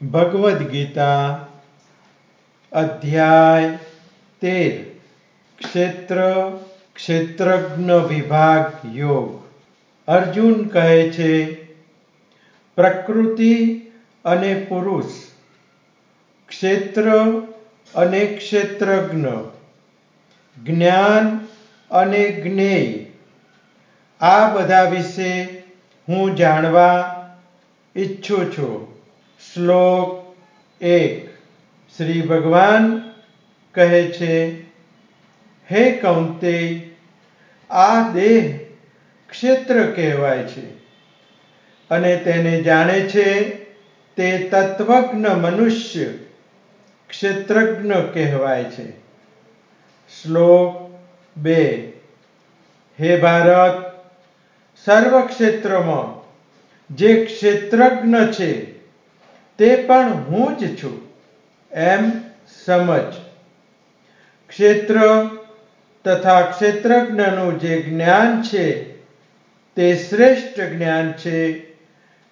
ભગવદ્ ગીતા અધ્યાય તેર ક્ષેત્ર ક્ષેત્રજ્ઞ વિભાગ યોગ અર્જુન કહે છે પ્રકૃતિ અને પુરુષ, ક્ષેત્ર અને ક્ષેત્રજ્ઞ, જ્ઞાન અને જ્ઞેય, આ બધા વિશે હું જાણવા ઈચ્છું છું. શ્લોક એક. શ્રી ભગવાન કહે છે, હે કૌંતે આ દેહ ક્ષેત્ર કહેવાય છે અને તેને જાણે છે તે તત્વજ્ઞ મનુષ્ય ક્ષેત્રજ્ઞ કહેવાય છે. શ્લોક બે. હે ભારત સર્વ ક્ષેત્રમાં જે ક્ષેત્રજ્ઞ છે તે પણ હું જ છું. એમ સમજ. ક્ષેત્ર તથા ક્ષેત્રજ્ઞનું જે જ્ઞાન છે, તે શ્રેષ્ઠ જ્ઞાન છે,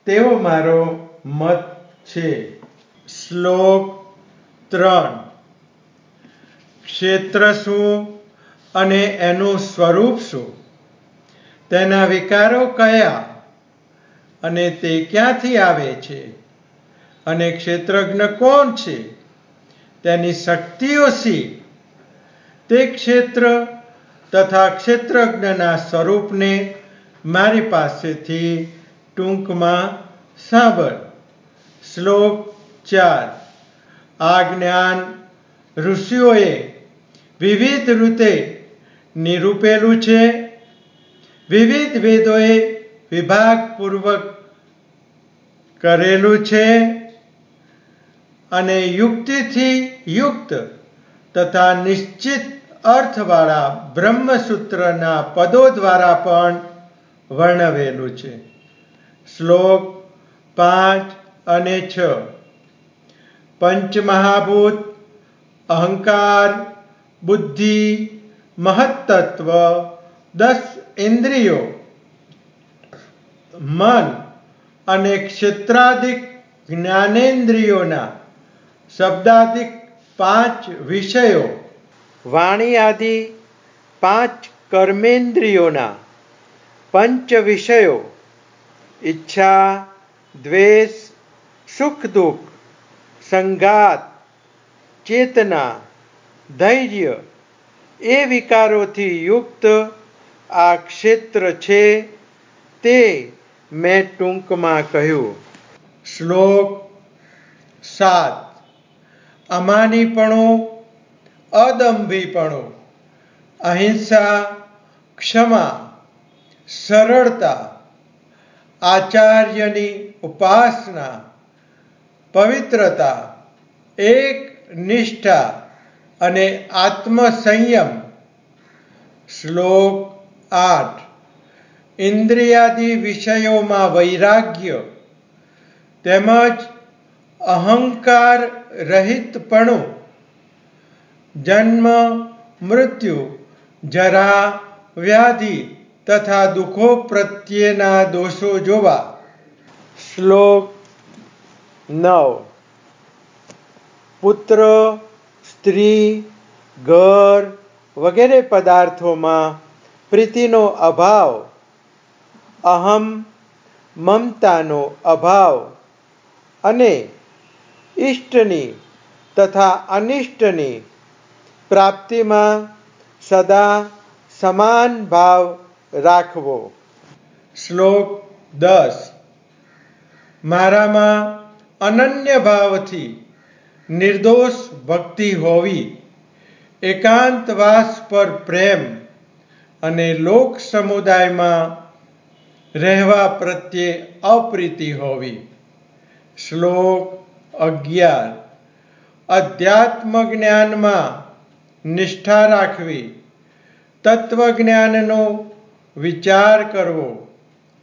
તેવો મારો મત છે. શ્લોક ત્રણ. ક્ષેત્ર શું અને એનું સ્વરૂપ શું? તેના વિકારો કયા અને તે ક્યાંથી આવે છે? અને ક્ષેત્રજ્ઞ કોણ છે? તેની શક્તિઓ સી. તે ક્ષેત્ર તથા ક્ષેત્રજ્ઞના સ્વરૂપને મારી પાસેથી ટૂંકમાં સાંભળ. શ્લોક ચાર. આ જ્ઞાન ઋષિઓએ વિવિધ રીતે નિરૂપેલું છે. વિવિધ વેદોએ વિભાગપૂર્વક કરેલું છે. અને યુક્તિથી યુક્ત તથા નિશ્ચિત અર્થવાળા બ્રહ્મસૂત્રના પદો દ્વારા પણ વર્ણવેલું છે. શ્લોક પાંચ અને છ. પંચમહાભૂત, અહંકાર, બુદ્ધિ, મહત્તત્વ, દસ ઇન્દ્રિયો, મન અને ક્ષેત્રાધિક જ્ઞાનેન્દ્રિયોના શબ્દાદિક પાંચ વિષયો. વાણી આદિ પાંચ કર્મેન્દ્રિયોના પંચ વિષયો. ઈચ્છા, દ્વેષ, સુખ, દુઃખ, સંઘાત, ચેતના, ધૈર્ય એ વિકારોથી યુક્ત આ ક્ષેત્ર છે તે મેં ટૂંકમાં કહ્યું. શ્લોક સાત. અમાનીપણું, અદંભીપણું, અહિંસા, ક્ષમા, સરળતા, આચાર્યની ઉપાસના, પવિત્રતા, એક નિષ્ઠા અને આત્મસંયમ. શ્લોક આઠ. ઇન્દ્રિયાદિ વિષયોમાં વૈરાગ્ય તેમજ અહંકાર રહિતપણું. જન્મ, મૃત્યુ, જરા, વ્યાધિ તથા દુઃખો પ્રત્યેના દોષો જોવા. શ્લોક નવ. પુત્ર, સ્ત્રી, ઘર વગેરે પદાર્થોમાં પ્રીતિનો અભાવ. અહમ, મમતાનો અભાવ. અને ઇષ્ટની તથા અનિષ્ટની પ્રાપ્તિમાં સદા સમાન ભાવ રાખવો. શ્લોક દસ. મારામાં અનન્ય ભાવથી નિર્દોષ ભક્તિ હોવી, એકાંતવાસ પર પ્રેમ અને લોક સમુદાયમાં રહેવા પ્રત્યે અપ્રીતિ હોવી. શ્લોક અગિયાર અધ્યાત્મ જ્ઞાનમાં નિષ્ઠા રાખવી. તત્વજ્ઞાનનો વિચાર કરવો.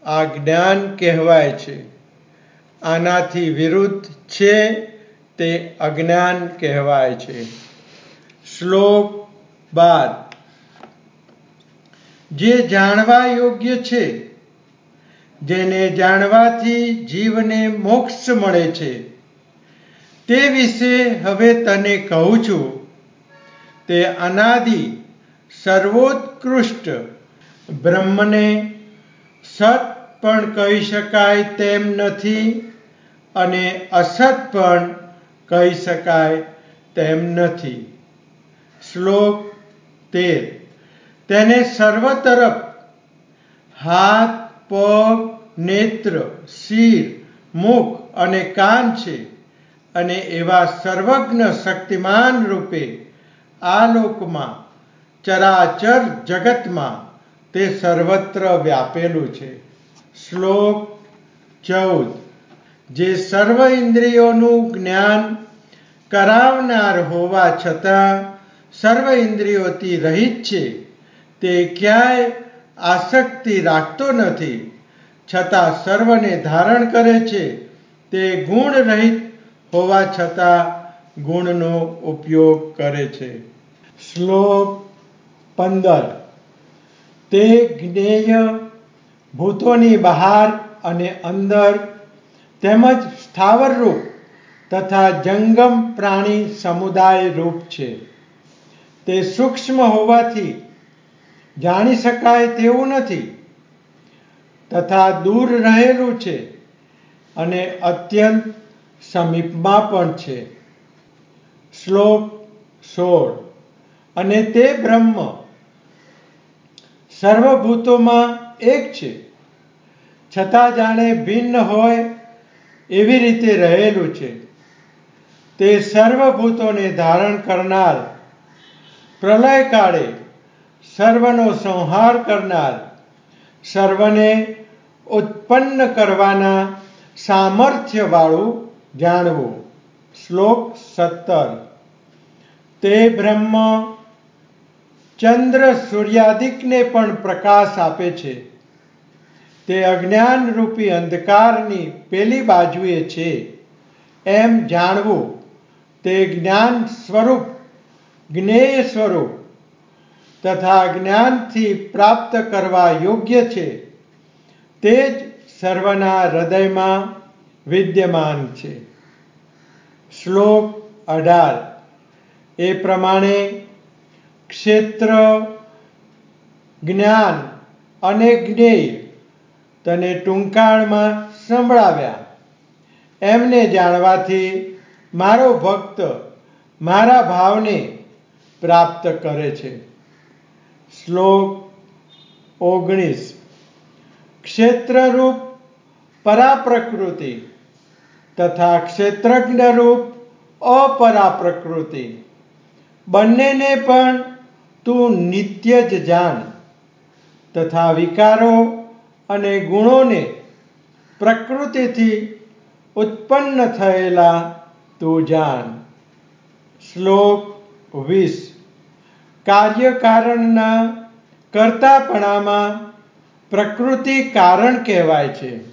આ જ્ઞાન કહેવાય છે. આનાથી વિરુદ્ધ છે તે અજ્ઞાન કહેવાય છે. શ્લોક બાર. જે જાણવા યોગ્ય છે, જેને જાણવાથી જીવને મોક્ષ મળે છે. તે વિશે હવે તને કહું છું. તે અનાદિ સર્વોત્કૃષ્ટ બ્રહ્મને સત પણ કહી શકાય તેમ નથી અને અસત પણ કહી શકાય તેમ નથી. શ્લોક તેર. તેને સર્વ તરફ હાથ, પગ, નેત્ર, શિર, મુખ અને કાન છે. અને એવા સર્વજ્ઞ શક્તિમાન રૂપે આ લોકમાં, ચરાચર જગતમાં તે સર્વત્ર વ્યાપેલું છે. શ્લોક ચૌદ. જે સર્વ ઇન્દ્રિયોનું જ્ઞાન કરાવનાર હોવા છતાં સર્વ ઇન્દ્રિયોથી રહિત છે, તે ક્યાંય આસક્તિ રાખતો નથી. છતાં સર્વને ધારણ કરે છે, તે ગુણ રહિત હોવા છતાં ગુણનો ઉપયોગ કરે છે. શ્લોક પંદર. તે જ્ઞેય ભૂતોની બહાર અને અંદર તેમજ સ્થાવર રૂપ તથા જંગમ પ્રાણી સમુદાય રૂપ છે. તે સૂક્ષ્મ હોવાથી જાણી શકાય તેવું નથી તથા દૂર રહેલું છે અને અત્યંત સમીપમાં પણ છે. શ્લોક સોળ. અને તે બ્રહ્મ સર્વભૂતોમાં એક છે. છતાં જાણે ભિન્ન હોય એવી રીતે રહેલું છે. તે સર્વભૂતોને ધારણ કરનાર, પ્રલય કાળે સર્વનો સંહાર કરનાર, સર્વને ઉત્પન્ન કરવાના સામર્થ્યવાળું જાણવું. શ્લોક સત્તર. તે બ્રહ્મ ચંદ્ર સૂર્યાદિકને પણ પ્રકાશ આપે છે. તે અજ્ઞાન રૂપી અંધકારની પેલી બાજુએ છે. એમ જાણવું, તે જ્ઞાન સ્વરૂપ, જ્ઞેય સ્વરૂપ તથા જ્ઞાનથી પ્રાપ્ત કરવા યોગ્ય છે. તે જ સર્વના હૃદયમાં વિદ્યમાન છે શ્લોક અઢાર એ પ્રમાણે ક્ષેત્ર જ્ઞાન અને જ્ઞેય તને ટૂંકાણમાં સંભળાવ્યા। એમને જાણવાથી મારો ભક્ત મારા ભાવને પ્રાપ્ત કરે છે। શ્લોક ઓગણીસ। ક્ષેત્રરૂપ પરાપ્રકૃતિ તથા ક્ષેત્રજ્ઞ રૂપ અપરા પ્રકૃતિ બંનેને પણ તું નિત્ય જ જાણ તથા વિકારો અને ગુણોને પ્રકૃતિથી ઉત્પન્ન થયેલા તું જાણ શ્લોક વીસ. કાર્યકારણના કર્તાપણામાં પ્રકૃતિ કારણ કહેવાય છે.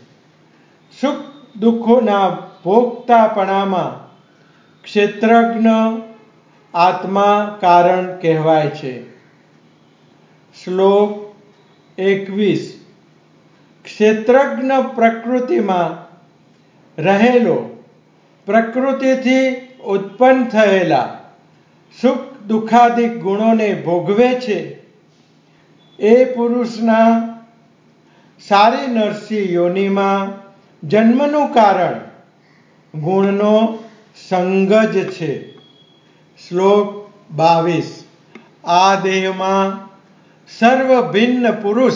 સુખ દુઃખોના ભોગતાપણામાં ક્ષેત્રજ્ઞ આત્મા કારણ કહેવાય છે. શ્લોક એકવીસ. ક્ષેત્રજ્ઞ પ્રકૃતિમાં રહેલો, પ્રકૃતિથી ઉત્પન્ન થયેલા સુખ દુઃખાદિક ગુણોને ભોગવે છે. એ પુરુષના સારી નરસી યોનિમાં જન્મનું કારણ ગુણનો સંગ જ છે. શ્લોક બાવીસ. આ દેહમાં સર્વ ભિન્ન પુરુષ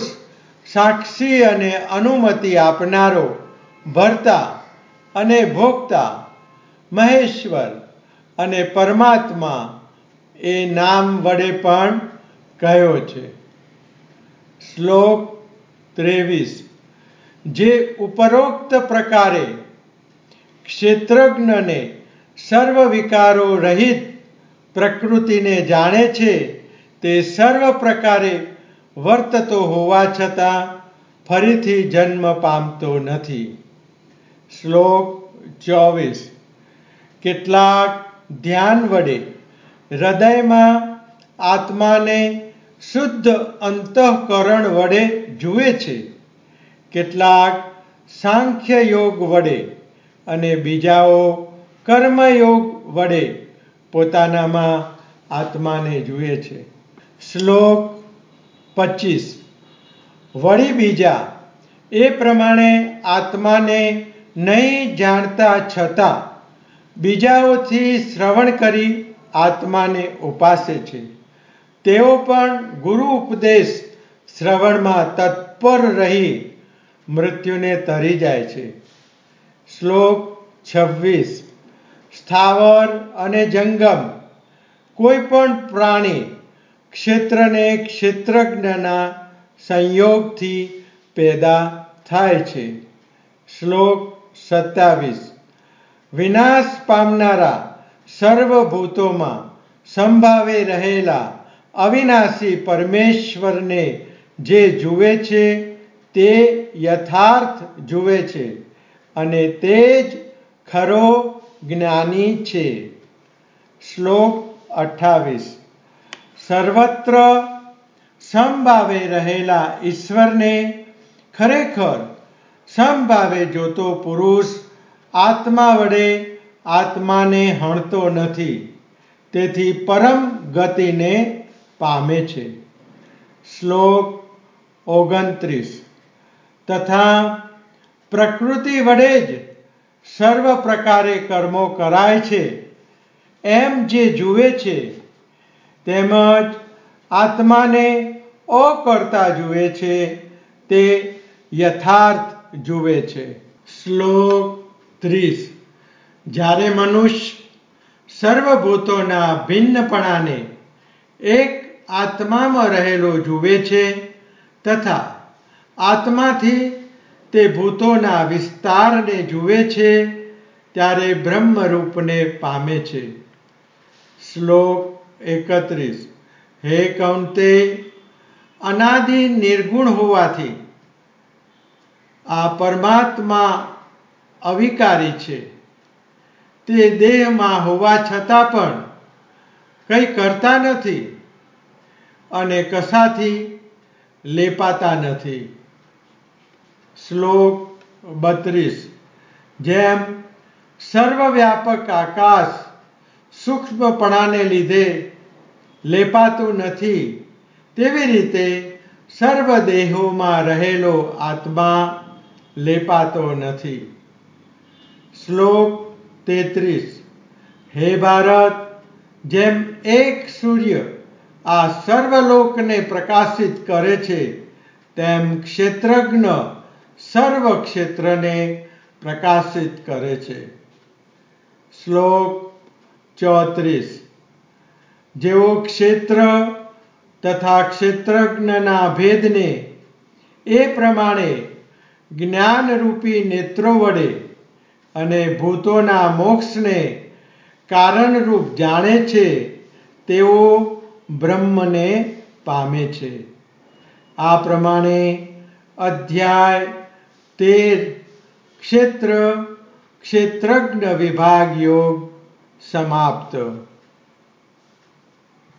સાક્ષી અને અનુમતિ આપનારો ભરતા અને ભોગતા મહેશ્વર અને પરમાત્મા એ નામ વડે પણ કહ્યો છે. શ્લોક ત્રેવીસ. જે ઉપરોક્ત પ્રકારે ક્ષેત્રજ્ઞને સર્વ વિકારો રહિત પ્રકૃતિને જાણે છે, તે સર્વ પ્રકારે વર્તતો હોવા છતાં ફરીથી જન્મ પામતો નથી. શ્લોક ચોવીસ. કેટલાક ધ્યાન વડે હૃદયમાં આત્માને શુદ્ધ અંતઃકરણ વડે જુએ છે. કેટલાક સાંખ્ય યોગ વડે અને બીજાઓ કર્મયોગ વડે પોતાનામાં આત્માને જુએ છે. શ્લોક પચીસ. વળી બીજા, એ પ્રમાણે આત્માને નહીં જાણતા છતાં બીજાઓથી શ્રવણ કરી આત્માને ઉપાસે છે. તેઓ પણ ગુરુ ઉપદેશ શ્રવણમાં તત્પર રહી મૃત્યુને તરી જાય છે. શ્લોક છવ્વીસ. સ્થાવર અને જંગમ. કોઈ પણ પ્રાણી ક્ષેત્રને ક્ષેત્રજ્ઞના સંયોગથી પેદા થાય છે. શ્લોક સત્યાવીસ. વિનાશ પામનારા સર્વભૂતોમાં સંભાવે રહેલા અવિનાશી પરમેશ્વરને જે જુએ છે તે યથાર્થ જુએ છે અને તે જ ખરો જ્ઞાની છે. શ્લોક અઠ્ઠાવીસ. સર્વત્ર સમભાવે રહેલા ઈશ્વરને ખરેખર સમભાવે જોતો પુરુષ આત્મા વડે આત્માને હણતો નથી, તેથી પરમ ગતિને પામે છે. શ્લોક ઓગણત્રીસ. તથા પ્રકૃતિ વડે જ સર્વ પ્રકારે કર્મો કરાય છે. એમ જે જુએ છે, તેમજ આત્માને અકર્તા જુએ છે, તે યથાર્થ જુએ છે. શ્લોક ત્રીસ. જ્યારે મનુષ્ય સર્વભૂતોના ભિન્નપણાને એક આત્મામાં રહેલો જુએ છે, તથા આત્માથી તે ભૂતોના વિસ્તારને જુએ છે, ત્યારે બ્રહ્મરૂપને પામે છે. શ્લોક એકત્રીસ. હે કૌંતે, અનાદિ નિર્ગુણ હોવાથી આ પરમાત્મા અવિકારી છે. તે દેહમાં હોવા છતાં પણ કંઈ કરતા નથી અને કશાથી લેપાતા નથી. શ્લોક બત્રીસ. જેમ સર્વવ્યાપક આકાશ સૂક્ષ્મપણાને લીધે લેપાતું નથી, તેવી રીતે સર્વ દેહોમાં રહેલો આત્મા લેપાતો નથી. શ્લોક તેત્રીસ. હે ભારત, જેમ એક સૂર્ય આ સર્વલોકને પ્રકાશિત કરે છે, તેમ ક્ષેત્રજ્ઞ સર્વ ક્ષેત્રને પ્રકાશિત કરે છે. શ્લોક ચોત્રીસ. જેઓ ક્ષેત્ર તથા ક્ષેત્રજ્ઞના ભેદને એ પ્રમાણે જ્ઞાનરૂપી નેત્રો વડે અને ભૂતોના મોક્ષને કારણરૂપ જાણે છે, તેઓ બ્રહ્મને પામે છે. આ પ્રમાણે અધ્યાય તેર ક્ષેત્ર ક્ષેત્રજ્ઞ વિભાગ યોગ સમાપ્ત.